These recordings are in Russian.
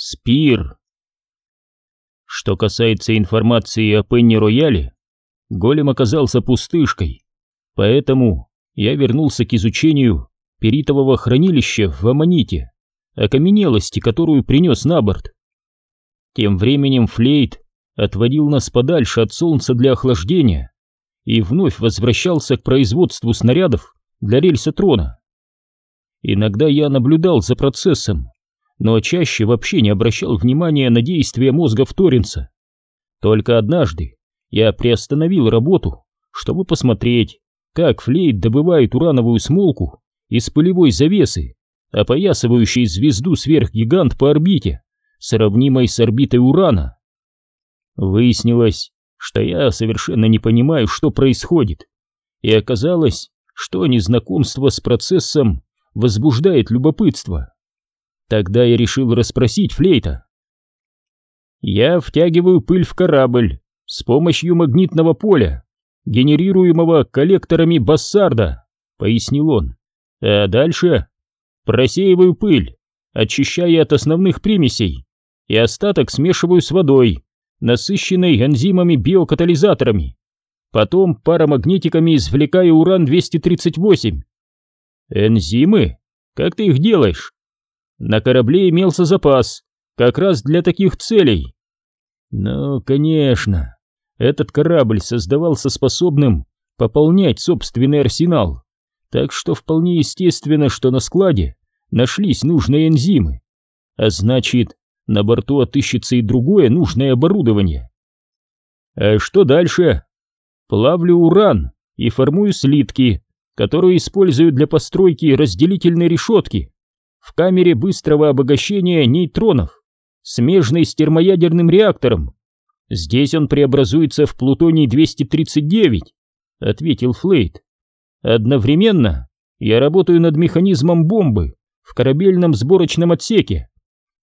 Спир. Что касается информации о Пенни Рояле, голем оказался пустышкой, поэтому я вернулся к изучению перитового хранилища в Аманите, окаменелости, которую принес на борт. Тем временем Флейт отводил нас подальше от солнца для охлаждения и вновь возвращался к производству снарядов для рельсотрона. Иногда я наблюдал за процессом, но чаще вообще не обращал внимания на действия мозга Торренса. Только однажды я приостановил работу, чтобы посмотреть, как Флейт добывает урановую смолку из пылевой завесы, опоясывающей звезду сверхгигант по орбите, сравнимой с орбитой Урана. Выяснилось, что я совершенно не понимаю, что происходит, и оказалось, что незнакомство с процессом возбуждает любопытство. Тогда я решил расспросить Флейта. Я втягиваю пыль в корабль с помощью магнитного поля, генерируемого коллекторами Бассарда, пояснил он. А дальше просеиваю пыль, очищая от основных примесей, и остаток смешиваю с водой, насыщенной энзимами-биокатализаторами. Потом парамагнитиками извлекаю уран-238. Энзимы? Как ты их делаешь? На корабле имелся запас, как раз для таких целей. Ну, конечно, этот корабль создавался способным пополнять собственный арсенал, так что вполне естественно, что на складе нашлись нужные энзимы, а значит, на борту отыщется и другое нужное оборудование. А что дальше? Плавлю уран и формую слитки, которые используют для постройки разделительной решетки в камере быстрого обогащения нейтронов, смежной с термоядерным реактором. Здесь он преобразуется в плутоний-239, ответил Флейт. Одновременно я работаю над механизмом бомбы в корабельном сборочном отсеке.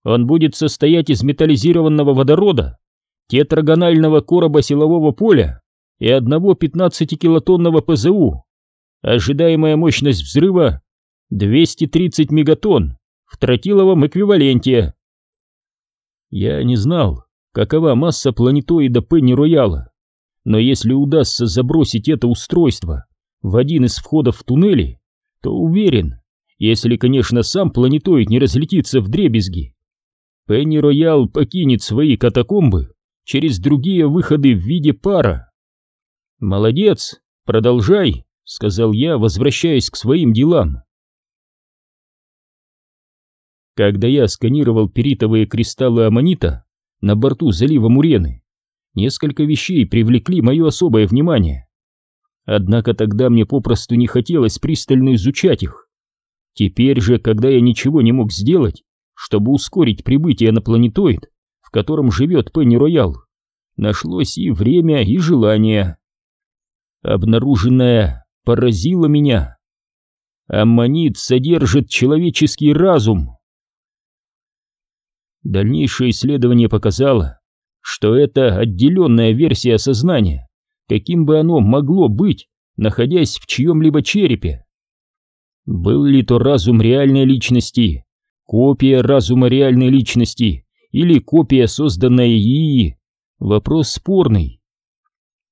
Он будет состоять из металлизированного водорода, тетрагонального короба силового поля и одного 15-килотонного ПЗУ. Ожидаемая мощность взрыва 230 мегатонн в тротиловом эквиваленте. Я не знал, какова масса планетоида Пенни-Рояла, но если удастся забросить это устройство в один из входов в туннели, то уверен, если, конечно, сам планетоид не разлетится в дребезги, Пенни-Роял покинет свои катакомбы через другие выходы в виде пара. «Молодец, продолжай», — сказал я, возвращаясь к своим делам. Когда я сканировал перитовые кристаллы аммонита на борту залива Мурены, несколько вещей привлекли мое особое внимание. Однако тогда мне попросту не хотелось пристально изучать их. Теперь же, когда я ничего не мог сделать, чтобы ускорить прибытие на планетоид, в котором живет Пенни Роял, нашлось и время, и желание. Обнаруженное поразило меня. Аммонит содержит человеческий разум. Дальнейшее исследование показало, что это отделенная версия сознания, каким бы оно могло быть, находясь в чьем-либо черепе. Был ли то разум реальной личности, копия разума реальной личности или копия, созданная ИИ, вопрос спорный.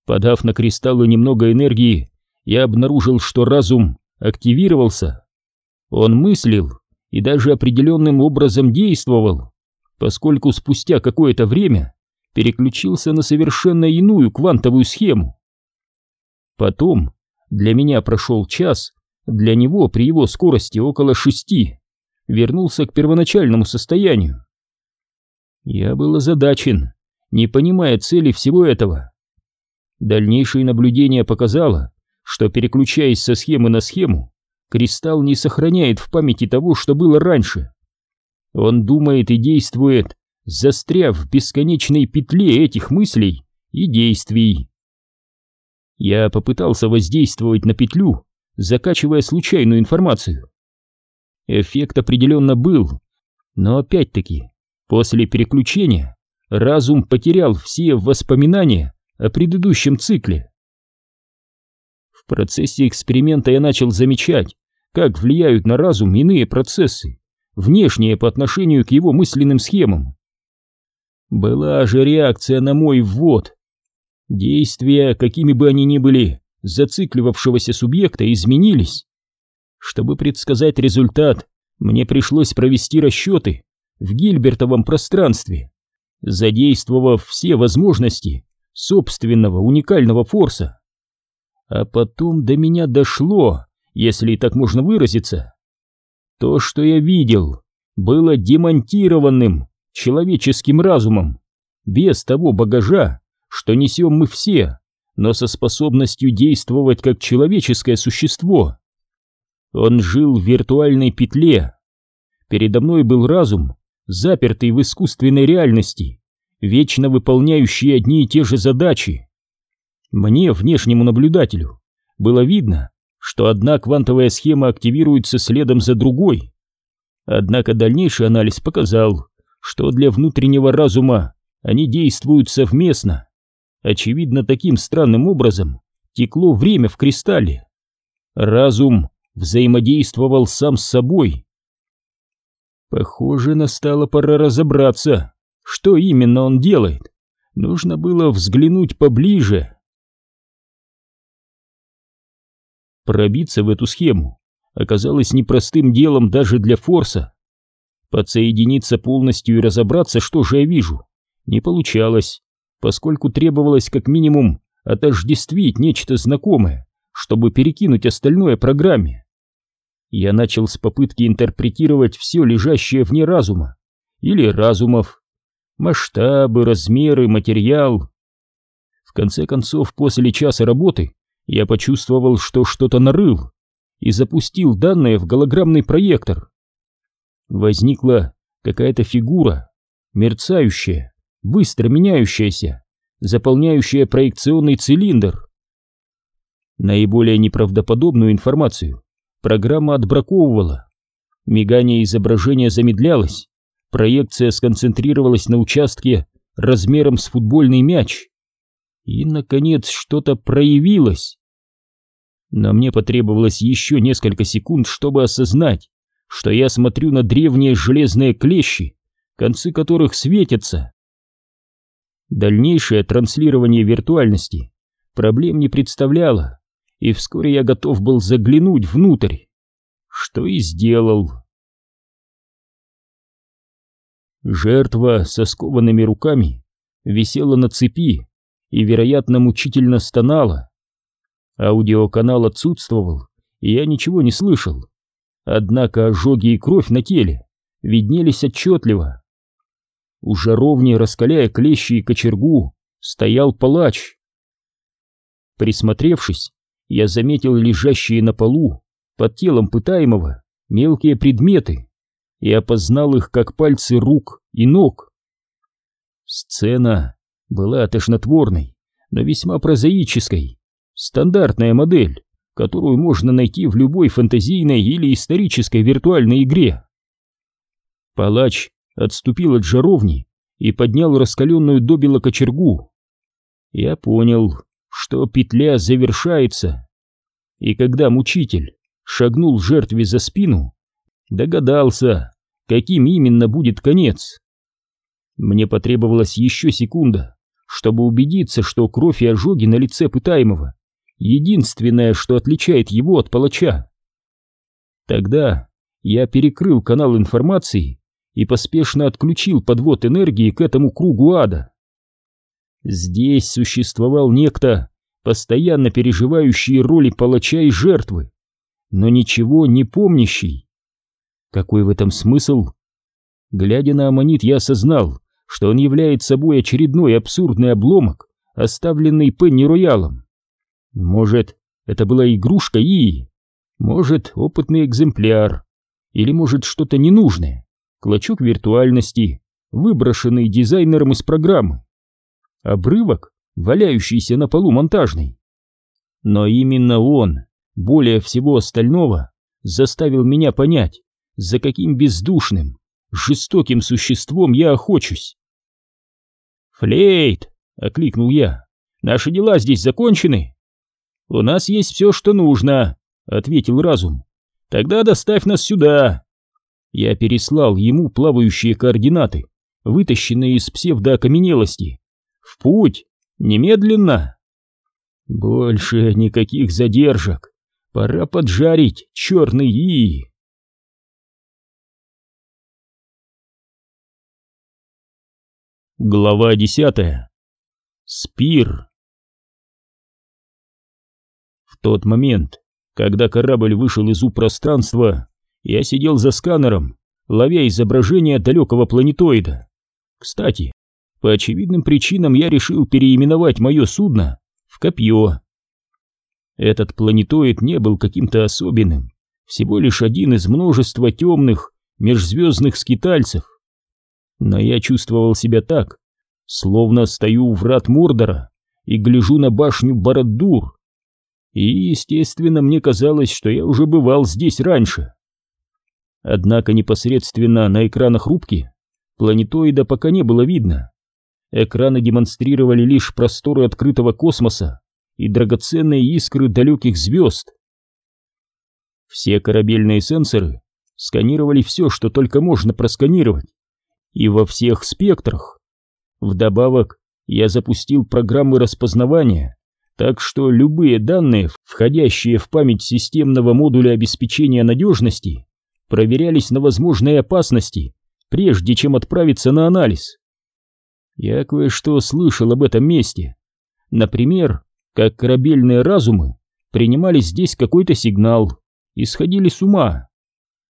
Подав на кристаллы немного энергии, я обнаружил, что разум активировался. Он мыслил и даже определенным образом действовал поскольку спустя какое-то время переключился на совершенно иную квантовую схему. Потом для меня прошел час, для него при его скорости около шести вернулся к первоначальному состоянию. Я был озадачен, не понимая цели всего этого. Дальнейшее наблюдение показало, что переключаясь со схемы на схему, кристалл не сохраняет в памяти того, что было раньше. Он думает и действует, застряв в бесконечной петле этих мыслей и действий. Я попытался воздействовать на петлю, закачивая случайную информацию. Эффект определенно был, но опять-таки, после переключения разум потерял все воспоминания о предыдущем цикле. В процессе эксперимента я начал замечать, как влияют на разум иные процессы, внешнее по отношению к его мысленным схемам. Была же реакция на мой ввод. Действия, какими бы они ни были, зацикливавшегося субъекта изменились. Чтобы предсказать результат, мне пришлось провести расчеты в Гильбертовом пространстве, задействовав все возможности собственного уникального форса. А потом до меня дошло, если так можно выразиться. То, что я видел, было демонтированным человеческим разумом, без того багажа, что несем мы все, но со способностью действовать как человеческое существо. Он жил в виртуальной петле. Передо мной был разум, запертый в искусственной реальности, вечно выполняющий одни и те же задачи. Мне, внешнему наблюдателю, было видно, что одна квантовая схема активируется следом за другой. Однако дальнейший анализ показал, что для внутреннего разума они действуют совместно. Очевидно, таким странным образом текло время в кристалле. Разум взаимодействовал сам с собой. Похоже, настала пора разобраться, что именно он делает. Нужно было взглянуть поближе. Пробиться в эту схему оказалось непростым делом даже для Форса. Подсоединиться полностью и разобраться, что же я вижу, не получалось, поскольку требовалось как минимум отождествить нечто знакомое, чтобы перекинуть остальное программе. Я начал с попытки интерпретировать все лежащее вне разума, или разумов, масштабы, размеры, материал. В конце концов, после часа работы я почувствовал, что что-то нарыл и запустил данные в голограммный проектор. Возникла какая-то фигура, мерцающая, быстро меняющаяся, заполняющая проекционный цилиндр. Наиболее неправдоподобную информацию программа отбраковывала. Мигание изображения замедлялось, проекция сконцентрировалась на участке размером с футбольный мяч. И, наконец, что-то проявилось. Но мне потребовалось еще несколько секунд, чтобы осознать, что я смотрю на древние железные клещи, концы которых светятся. Дальнейшее транслирование виртуальности проблем не представляло, и вскоре я готов был заглянуть внутрь, что и сделал. Жертва со скованными руками висела на цепи, и, вероятно, мучительно стонала. Аудиоканал отсутствовал, и я ничего не слышал. Однако ожоги и кровь на теле виднелись отчетливо. У жаровни, раскаляя клещи и кочергу, стоял палач. Присмотревшись, я заметил лежащие на полу под телом пытаемого мелкие предметы и опознал их как пальцы рук и ног. Сцена была тошнотворной, но весьма прозаической. Стандартная модель, которую можно найти в любой фантазийной или исторической виртуальной игре. Палач отступил от жаровни и поднял раскаленную добело кочергу. Я понял, что петля завершается. И когда мучитель шагнул жертве за спину, догадался, каким именно будет конец. Мне потребовалась еще секунда, чтобы убедиться, что кровь и ожоги на лице пытаемого — единственное, что отличает его от палача. Тогда я перекрыл канал информации и поспешно отключил подвод энергии к этому кругу ада. Здесь существовал некто, постоянно переживающий роли палача и жертвы, но ничего не помнящий. Какой в этом смысл? Глядя на Амmonит, я осознал, что он является собой очередной абсурдный обломок, оставленный Пенни Роялом. Может, это была игрушка И, может, опытный экземпляр, или может что-то ненужное, клочок виртуальности, выброшенный дизайнером из программы. Обрывок, валяющийся на полу монтажный. Но именно он, более всего остального, заставил меня понять, за каким бездушным, жестоким существом я охочусь. «Флейт!» — окликнул я. «Наши дела здесь закончены?» «У нас есть все, что нужно», — ответил разум. «Тогда доставь нас сюда». Я переслал ему плавающие координаты, вытащенные из псевдоокаменелости. В путь! Немедленно! Больше никаких задержек. Пора поджарить черный и... Глава десятая. Спир. В тот момент, когда корабль вышел из У-пространства, я сидел за сканером, ловя изображение далекого планетоида. Кстати, по очевидным причинам я решил переименовать мое судно в Копье. Этот планетоид не был каким-то особенным, всего лишь один из множества темных межзвездных скитальцев. Но я чувствовал себя так, словно стою у врат Мордора и гляжу на башню Барадур. И, естественно, мне казалось, что я уже бывал здесь раньше. Однако непосредственно на экранах рубки планетоида пока не было видно. Экраны демонстрировали лишь просторы открытого космоса и драгоценные искры далеких звезд. Все корабельные сенсоры сканировали все, что только можно просканировать, и во всех спектрах. Вдобавок, я запустил программы распознавания, так что любые данные, входящие в память системного модуля обеспечения надежности, проверялись на возможные опасности, прежде чем отправиться на анализ. Я кое-что слышал об этом месте. Например, как корабельные разумы принимали здесь какой-то сигнал и сходили с ума.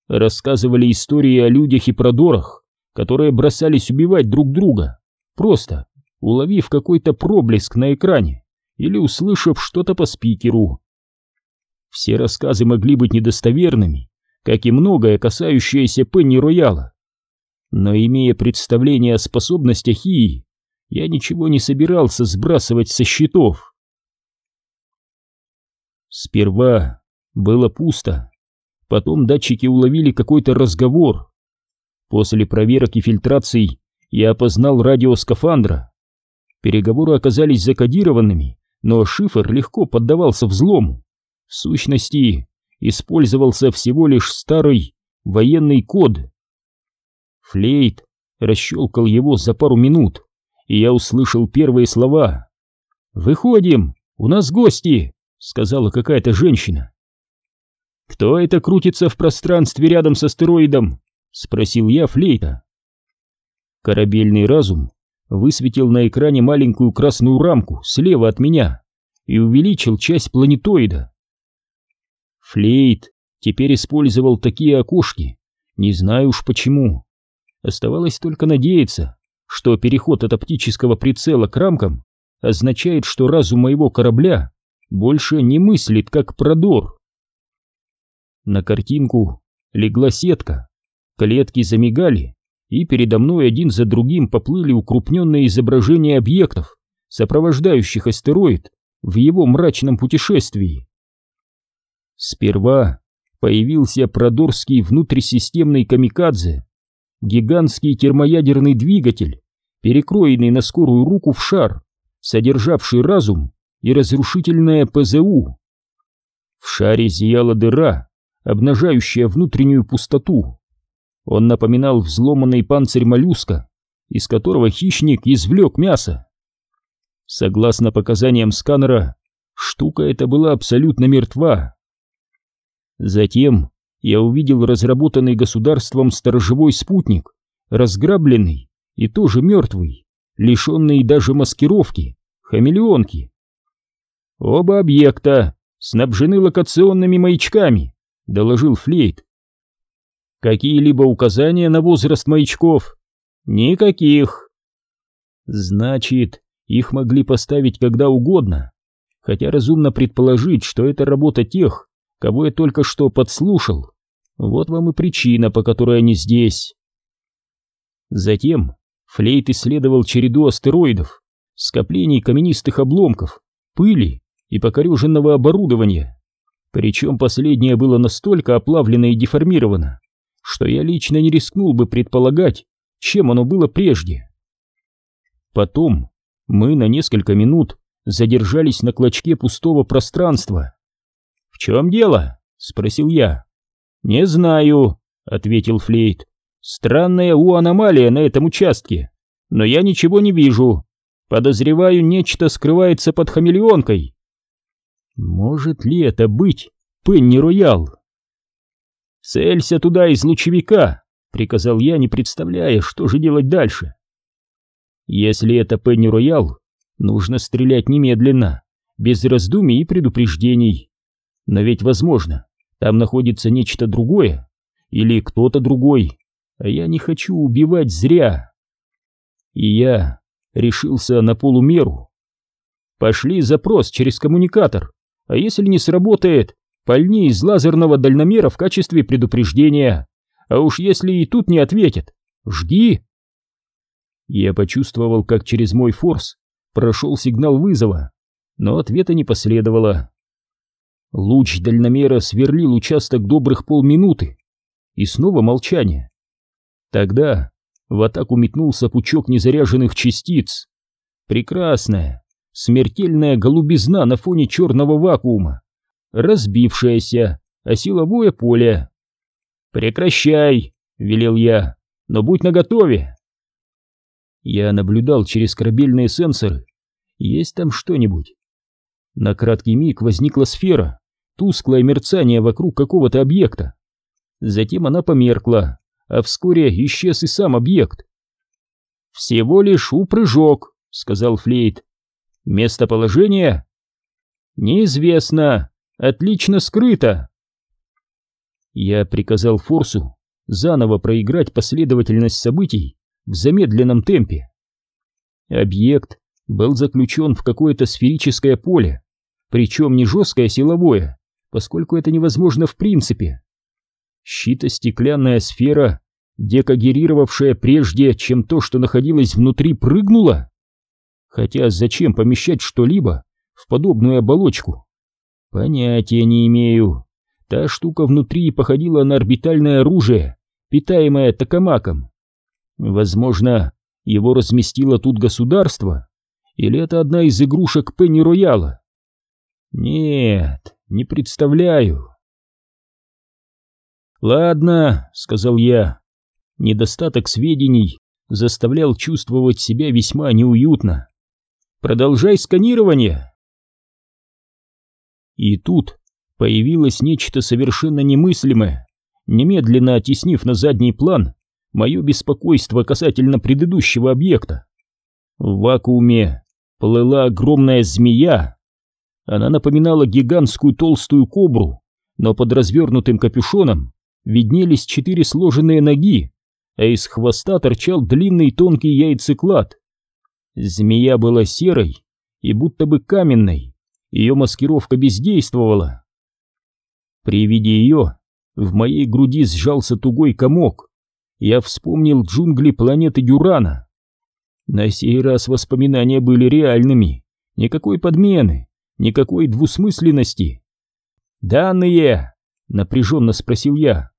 Рассказывали истории о людях и продорах, которые бросались убивать друг друга, просто уловив какой-то проблеск на экране или услышав что-то по спикеру. Все рассказы могли быть недостоверными, как и многое, касающееся Пенни Рояла. Но имея представление о способностях Ии, я ничего не собирался сбрасывать со счетов. Сперва было пусто, потом датчики уловили какой-то разговор. После проверок и фильтраций я опознал радио скафандра. Переговоры оказались закодированными, но шифр легко поддавался взлому. В сущности, использовался всего лишь старый военный код. Флейт расщелкал его за пару минут, и я услышал первые слова. «Выходим, у нас гости!» — сказала какая-то женщина. «Кто это крутится в пространстве рядом с астероидом?» — спросил я Флейта. Корабельный разум высветил на экране маленькую красную рамку слева от меня и увеличил часть планетоида. Флейт теперь использовал такие окошки, не знаю уж почему. Оставалось только надеяться, что переход от оптического прицела к рамкам означает, что разум моего корабля больше не мыслит как продор. На картинку легла сетка, клетки замигали, и передо мной один за другим поплыли укрупненные изображения объектов, сопровождающих астероид в его мрачном путешествии. Сперва появился продорский внутрисистемный камикадзе, гигантский термоядерный двигатель, перекроенный на скорую руку в шар, содержавший разум и разрушительное ПЗУ. В шаре зияла дыра, обнажающая внутреннюю пустоту. Он напоминал взломанный панцирь моллюска, из которого хищник извлек мясо. Согласно показаниям сканера, штука эта была абсолютно мертва. Затем я увидел разработанный государством сторожевой спутник, разграбленный и тоже мертвый, лишенный даже маскировки, хамелеонки. Оба объекта снабжены локационными маячками, доложил Флейт. Какие-либо указания на возраст маячков? Никаких. Значит, их могли поставить когда угодно, хотя разумно предположить, что это работа тех, кого я только что подслушал. Вот вам и причина, по которой они здесь. Затем Флейт исследовал череду астероидов, скоплений каменистых обломков, пыли и покореженного оборудования. Причем последнее было настолько оплавлено и деформировано, что я лично не рискнул бы предполагать, чем оно было прежде. Потом мы на несколько минут задержались на клочке пустого пространства. «В чем дело?» — спросил я. «Не знаю», — ответил Флейт. «Странная у аномалия на этом участке, но я ничего не вижу. Подозреваю, нечто скрывается под хамелеонкой». «Может ли это быть Пенни Роял?» «Целься туда из лучевика», — приказал я, не представляя, что же делать дальше. «Если это Пенни Роял, нужно стрелять немедленно, без раздумий и предупреждений. Но ведь возможно, там находится нечто другое, или кто-то другой, а я не хочу убивать зря. И я решился на полумеру. Пошли запрос через коммуникатор, а если не сработает, пальни из лазерного дальномера в качестве предупреждения. А уж если и тут не ответят, жди. Я почувствовал, как через мой форс прошел сигнал вызова, но ответа не последовало. Луч дальномера сверлил участок добрых полминуты, и снова молчание. Тогда в атаку метнулся пучок незаряженных частиц. Прекрасная, смертельная голубизна на фоне черного вакуума, разбившаяся о силовое поле. «Прекращай!» — велел я, — «но будь наготове!» Я наблюдал через корабельные сенсоры. Есть там что-нибудь? На краткий миг возникла сфера, тусклое мерцание вокруг какого-то объекта. Затем она померкла, а вскоре исчез и сам объект. «Всего лишь упрыжок», — сказал Флейт. «Местоположение?» «Неизвестно. Отлично скрыто». Я приказал Форсу заново проиграть последовательность событий в замедленном темпе. Объект был заключен в какое-то сферическое поле, причем не жесткое силовое, поскольку это невозможно в принципе. Щитостеклянная сфера, декогерировавшая прежде, чем то, что находилось внутри, прыгнула? Хотя зачем помещать что-либо в подобную оболочку? Понятия не имею. Та штука внутри походила на орбитальное оружие, питаемое токамаком. Возможно, его разместило тут государство? Или это одна из игрушек Пенни Рояла? Нет, не представляю. «Ладно», — сказал я. Недостаток сведений заставлял чувствовать себя весьма неуютно. «Продолжай сканирование». И тут появилось нечто совершенно немыслимое, немедленно оттеснив на задний план мое беспокойство касательно предыдущего объекта. В вакууме плыла огромная змея. Она напоминала гигантскую толстую кобру, но под развернутым капюшоном виднелись четыре сложенные ноги, а из хвоста торчал длинный тонкий яйцеклад. Змея была серой и будто бы каменной, ее маскировка бездействовала. При виде ее в моей груди сжался тугой комок. Я вспомнил джунгли планеты Дюрана. На сей раз воспоминания были реальными, никакой подмены, никакой двусмысленности. «Данные!» — напряженно спросил я.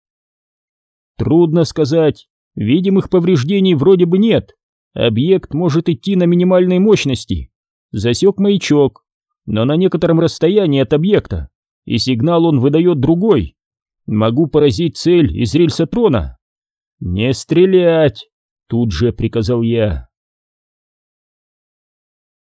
Трудно сказать. Видимых повреждений вроде бы нет. Объект может идти на минимальной мощности. Засек маячок, но на некотором расстоянии от объекта, и сигнал он выдает другой. Могу поразить цель из рельсотрона. «Не стрелять!» — тут же приказал я.